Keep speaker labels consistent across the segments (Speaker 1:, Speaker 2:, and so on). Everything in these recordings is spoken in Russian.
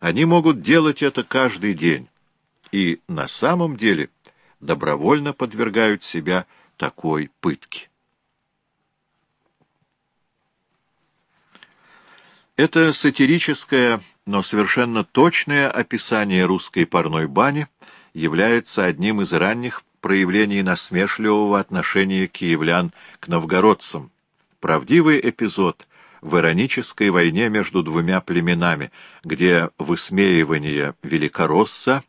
Speaker 1: Они могут делать это каждый день и на самом деле добровольно подвергают себя такой пытке. Это сатирическое, но совершенно точное описание русской парной бани является одним из ранних проявлений насмешливого отношения киевлян к новгородцам. Правдивый эпизод в иронической войне между двумя племенами, где высмеивание великоросса,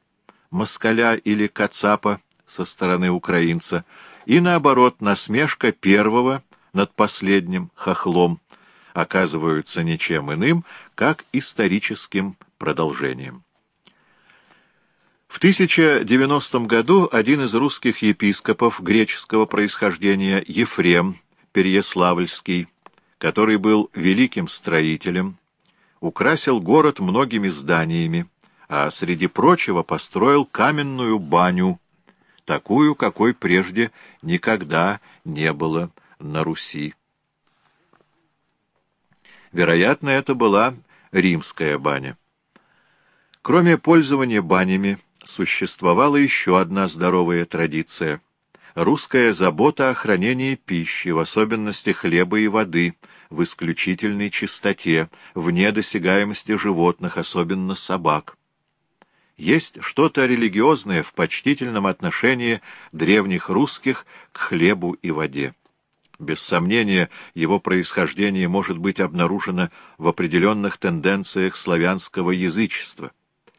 Speaker 1: москаля или кацапа со стороны украинца, и, наоборот, насмешка первого над последним хохлом, оказываются ничем иным, как историческим продолжением. В 1090 году один из русских епископов греческого происхождения, Ефрем Переяславльский, который был великим строителем, украсил город многими зданиями, а среди прочего построил каменную баню, такую, какой прежде никогда не было на Руси. Вероятно, это была римская баня. Кроме пользования банями, существовала еще одна здоровая традиция — русская забота о хранении пищи, в особенности хлеба и воды, в исключительной чистоте, вне досягаемости животных, особенно собак. Есть что-то религиозное в почтительном отношении древних русских к хлебу и воде. Без сомнения, его происхождение может быть обнаружено в определенных тенденциях славянского язычества.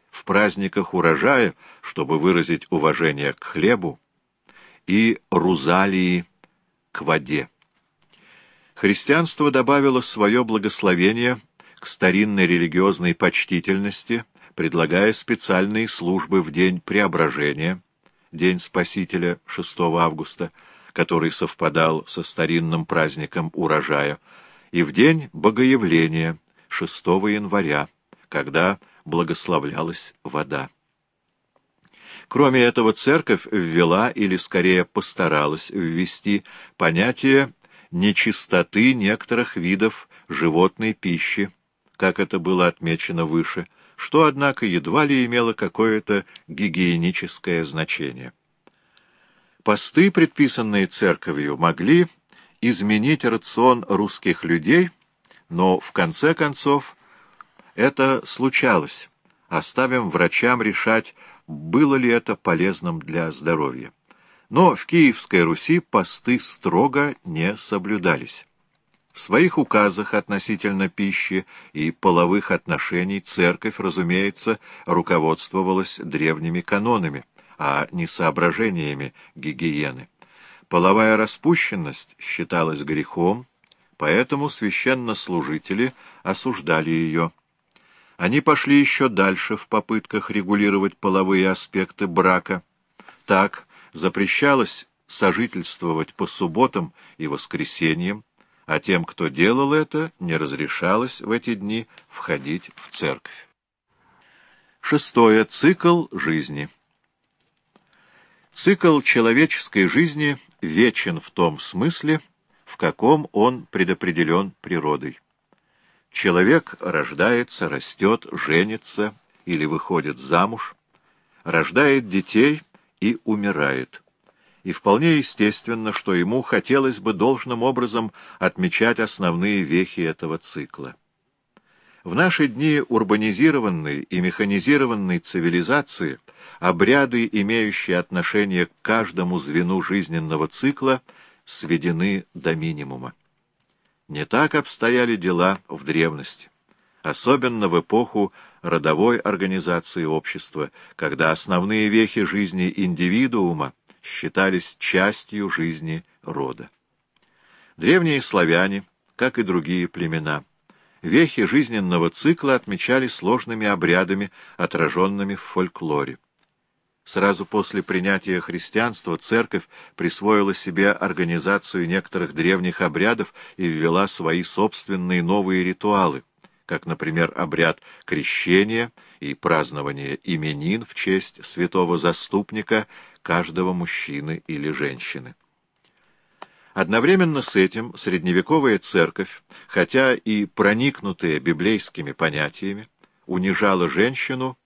Speaker 1: В праздниках урожая, чтобы выразить уважение к хлебу, и рузалии к воде. Христианство добавило свое благословение к старинной религиозной почтительности, предлагая специальные службы в день преображения, День Спасителя 6 августа, который совпадал со старинным праздником урожая, и в день Богоявления, 6 января, когда благословлялась вода. Кроме этого, церковь ввела, или скорее постаралась ввести, понятие нечистоты некоторых видов животной пищи, как это было отмечено выше, что, однако, едва ли имело какое-то гигиеническое значение. Посты, предписанные церковью, могли изменить рацион русских людей, но, в конце концов, это случалось. Оставим врачам решать, было ли это полезным для здоровья. Но в Киевской Руси посты строго не соблюдались. В своих указах относительно пищи и половых отношений церковь, разумеется, руководствовалась древними канонами а не соображениями гигиены. Половая распущенность считалась грехом, поэтому священнослужители осуждали ее. Они пошли еще дальше в попытках регулировать половые аспекты брака. Так запрещалось сожительствовать по субботам и воскресеньям, а тем, кто делал это, не разрешалось в эти дни входить в церковь. Шестое. Цикл жизни. Цикл человеческой жизни вечен в том смысле, в каком он предопределен природой. Человек рождается, растет, женится или выходит замуж, рождает детей и умирает. И вполне естественно, что ему хотелось бы должным образом отмечать основные вехи этого цикла. В наши дни урбанизированной и механизированной цивилизации обряды, имеющие отношение к каждому звену жизненного цикла, сведены до минимума. Не так обстояли дела в древности, особенно в эпоху родовой организации общества, когда основные вехи жизни индивидуума считались частью жизни рода. Древние славяне, как и другие племена, вехи жизненного цикла отмечали сложными обрядами, отраженными в фольклоре. Сразу после принятия христианства церковь присвоила себе организацию некоторых древних обрядов и ввела свои собственные новые ритуалы, как, например, обряд крещения и празднование именин в честь святого заступника каждого мужчины или женщины. Одновременно с этим средневековая церковь, хотя и проникнутая библейскими понятиями, унижала женщину